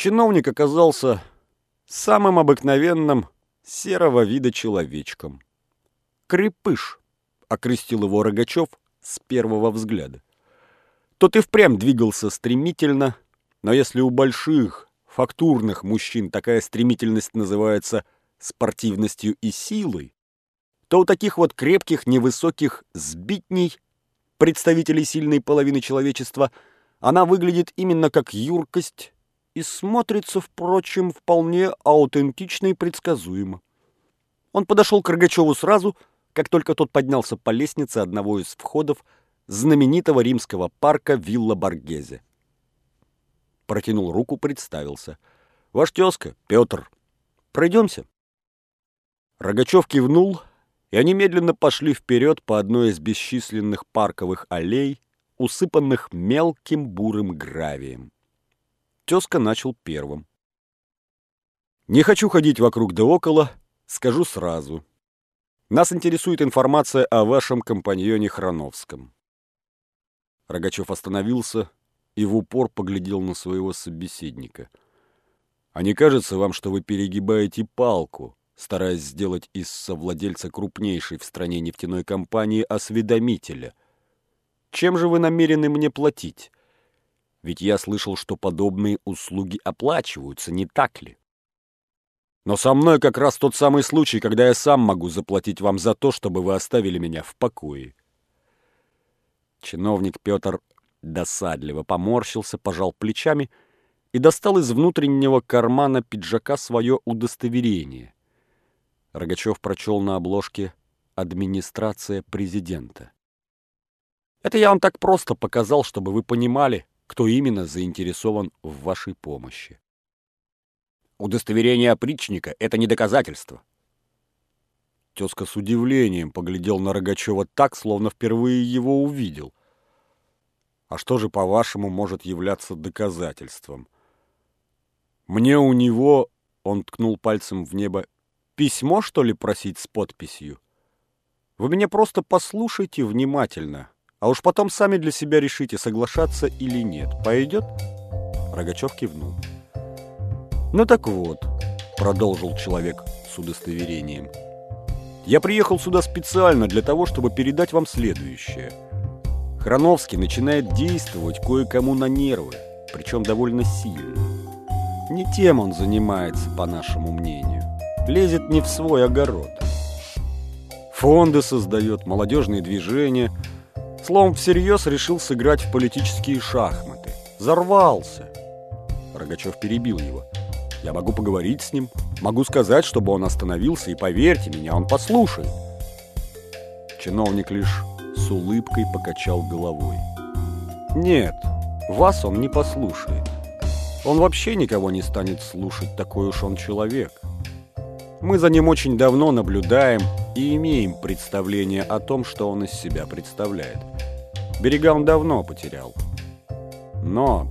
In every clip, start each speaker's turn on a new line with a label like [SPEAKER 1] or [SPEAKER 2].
[SPEAKER 1] Чиновник оказался самым обыкновенным серого вида человечком. «Крепыш», — окрестил его Рогачев с первого взгляда. Тот и впрямь двигался стремительно, но если у больших, фактурных мужчин такая стремительность называется спортивностью и силой, то у таких вот крепких, невысоких сбитней, представителей сильной половины человечества, она выглядит именно как юркость и смотрится, впрочем, вполне аутентично и предсказуемо. Он подошел к Рогачеву сразу, как только тот поднялся по лестнице одного из входов знаменитого римского парка Вилла Баргезе. Протянул руку, представился. «Ваш тезка, Петр. Пройдемся?» Рогачев кивнул, и они медленно пошли вперед по одной из бесчисленных парковых аллей, усыпанных мелким бурым гравием. Тезка начал первым. «Не хочу ходить вокруг да около, скажу сразу. Нас интересует информация о вашем компаньоне Храновском». Рогачев остановился и в упор поглядел на своего собеседника. «А не кажется вам, что вы перегибаете палку?» стараясь сделать из совладельца крупнейшей в стране нефтяной компании осведомителя. Чем же вы намерены мне платить? Ведь я слышал, что подобные услуги оплачиваются, не так ли? Но со мной как раз тот самый случай, когда я сам могу заплатить вам за то, чтобы вы оставили меня в покое. Чиновник Петр досадливо поморщился, пожал плечами и достал из внутреннего кармана пиджака свое удостоверение — Рогачев прочел на обложке «Администрация президента». Это я вам так просто показал, чтобы вы понимали, кто именно заинтересован в вашей помощи. Удостоверение опричника — это не доказательство. Тезка с удивлением поглядел на Рогачева так, словно впервые его увидел. А что же, по-вашему, может являться доказательством? Мне у него, он ткнул пальцем в небо, Письмо, что ли, просить с подписью? Вы меня просто послушайте внимательно, а уж потом сами для себя решите, соглашаться или нет. Пойдет?» Рогачев кивнул. «Ну так вот», — продолжил человек с удостоверением, «я приехал сюда специально для того, чтобы передать вам следующее. Храновский начинает действовать кое-кому на нервы, причем довольно сильно. Не тем он занимается, по нашему мнению лезет не в свой огород. Фонды создает, молодежные движения. Словом, всерьез решил сыграть в политические шахматы. Зарвался. Рогачев перебил его. Я могу поговорить с ним, могу сказать, чтобы он остановился, и поверьте меня, он послушает. Чиновник лишь с улыбкой покачал головой. Нет, вас он не послушает. Он вообще никого не станет слушать, такой уж он человек. Мы за ним очень давно наблюдаем и имеем представление о том, что он из себя представляет. Берега он давно потерял. Но,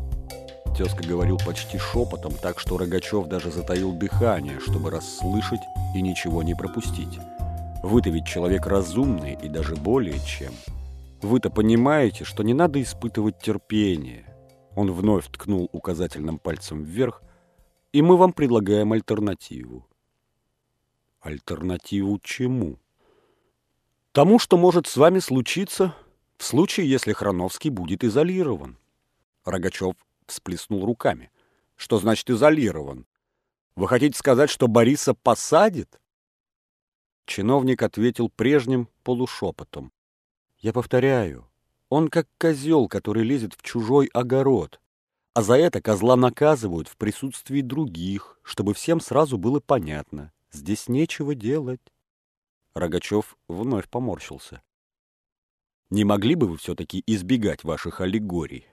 [SPEAKER 1] тезка говорил почти шепотом, так что Рогачев даже затаил дыхание, чтобы расслышать и ничего не пропустить. Вы-то ведь человек разумный и даже более чем. Вы-то понимаете, что не надо испытывать терпение. Он вновь ткнул указательным пальцем вверх, и мы вам предлагаем альтернативу. Альтернативу чему? Тому, что может с вами случиться в случае, если Храновский будет изолирован. Рогачев всплеснул руками. Что значит изолирован? Вы хотите сказать, что Бориса посадит? Чиновник ответил прежним полушепотом. Я повторяю, он как козел, который лезет в чужой огород. А за это козла наказывают в присутствии других, чтобы всем сразу было понятно. Здесь нечего делать. Рогачев вновь поморщился. Не могли бы вы все-таки избегать ваших аллегорий?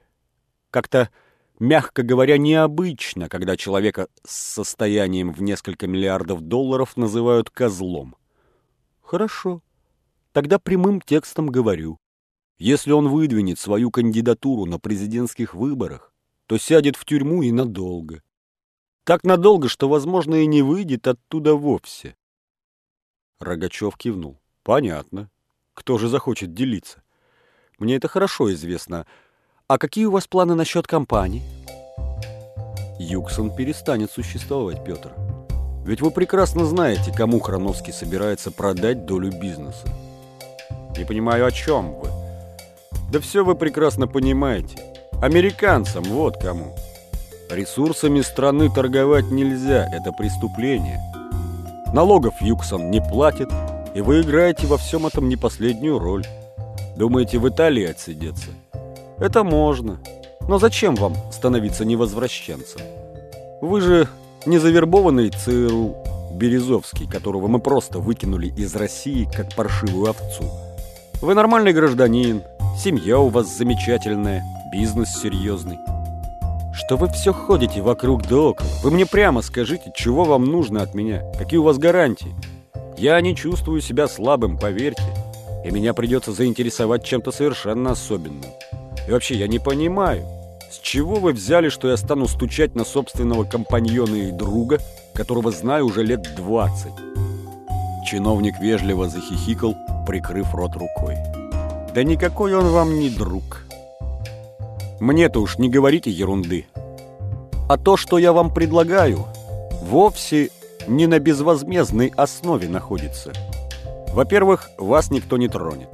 [SPEAKER 1] Как-то, мягко говоря, необычно, когда человека с состоянием в несколько миллиардов долларов называют козлом. Хорошо. Тогда прямым текстом говорю. Если он выдвинет свою кандидатуру на президентских выборах, то сядет в тюрьму и надолго. Так надолго, что, возможно, и не выйдет оттуда вовсе. Рогачев кивнул. Понятно. Кто же захочет делиться? Мне это хорошо известно. А какие у вас планы насчет компании? Юксон перестанет существовать, Петр. Ведь вы прекрасно знаете, кому Храновский собирается продать долю бизнеса. Не понимаю, о чем вы. Да все вы прекрасно понимаете. Американцам, вот кому. Ресурсами страны торговать нельзя, это преступление. Налогов Юксон не платит, и вы играете во всем этом не последнюю роль. Думаете, в Италии отсидеться? Это можно. Но зачем вам становиться невозвращенцем? Вы же не завербованный ЦРУ Березовский, которого мы просто выкинули из России, как паршивую овцу. Вы нормальный гражданин, семья у вас замечательная, бизнес серьезный. Что вы все ходите вокруг да около? Вы мне прямо скажите, чего вам нужно от меня? Какие у вас гарантии? Я не чувствую себя слабым, поверьте. И меня придется заинтересовать чем-то совершенно особенным. И вообще, я не понимаю, с чего вы взяли, что я стану стучать на собственного компаньона и друга, которого знаю уже лет двадцать? Чиновник вежливо захихикал, прикрыв рот рукой. Да никакой он вам не друг. Мне-то уж не говорите ерунды. А то, что я вам предлагаю, вовсе не на безвозмездной основе находится. Во-первых, вас никто не тронет.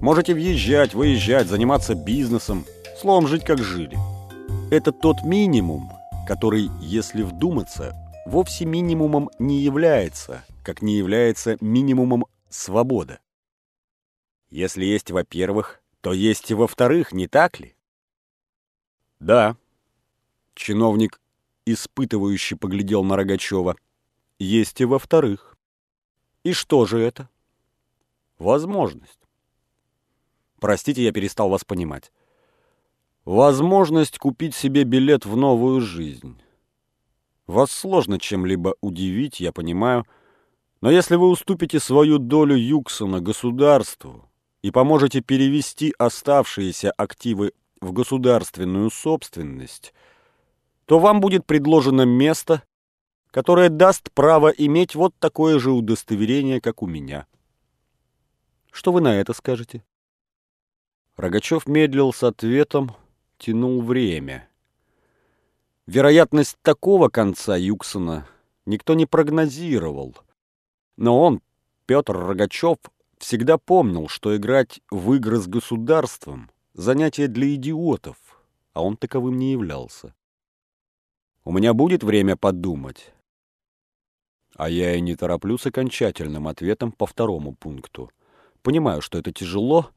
[SPEAKER 1] Можете въезжать, выезжать, заниматься бизнесом, словом, жить как жили. Это тот минимум, который, если вдуматься, вовсе минимумом не является, как не является минимумом свобода. Если есть во-первых, то есть и во-вторых, не так ли? Да. Чиновник, испытывающий, поглядел на Рогачева. Есть и во-вторых. И что же это? Возможность. Простите, я перестал вас понимать. Возможность купить себе билет в новую жизнь. Вас сложно чем-либо удивить, я понимаю, но если вы уступите свою долю Юксона государству и поможете перевести оставшиеся активы в государственную собственность, то вам будет предложено место, которое даст право иметь вот такое же удостоверение, как у меня. Что вы на это скажете? Рогачев медлил с ответом, тянул время. Вероятность такого конца Юксона никто не прогнозировал. Но он, Петр Рогачев, всегда помнил, что играть в игры с государством — занятие для идиотов, а он таковым не являлся. У меня будет время подумать. А я и не тороплю с окончательным ответом по второму пункту. Понимаю, что это тяжело,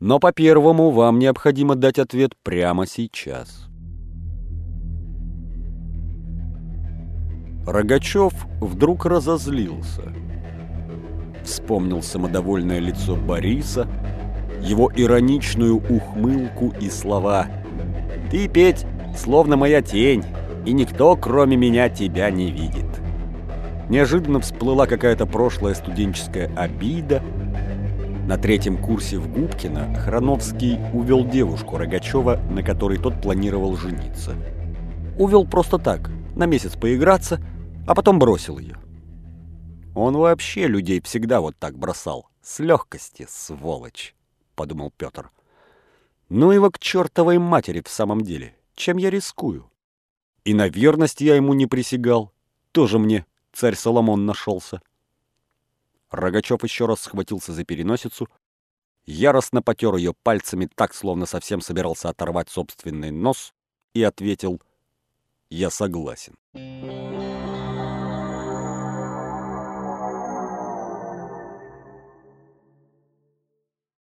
[SPEAKER 1] но по первому вам необходимо дать ответ прямо сейчас. Рогачев вдруг разозлился. Вспомнил самодовольное лицо Бориса, его ироничную ухмылку и слова «Ты, Петь, словно моя тень, и никто, кроме меня, тебя не видит». Неожиданно всплыла какая-то прошлая студенческая обида – на третьем курсе в Губкино Храновский увел девушку Рогачева, на которой тот планировал жениться. Увел просто так, на месяц поиграться, а потом бросил ее. Он вообще людей всегда вот так бросал. С легкости, сволочь, подумал Петр. Ну его к чертовой матери в самом деле. Чем я рискую? И на верность я ему не присягал. Тоже мне царь Соломон нашелся. Рогачев еще раз схватился за переносицу, яростно потер ее пальцами так, словно совсем собирался оторвать собственный нос, и ответил «Я согласен».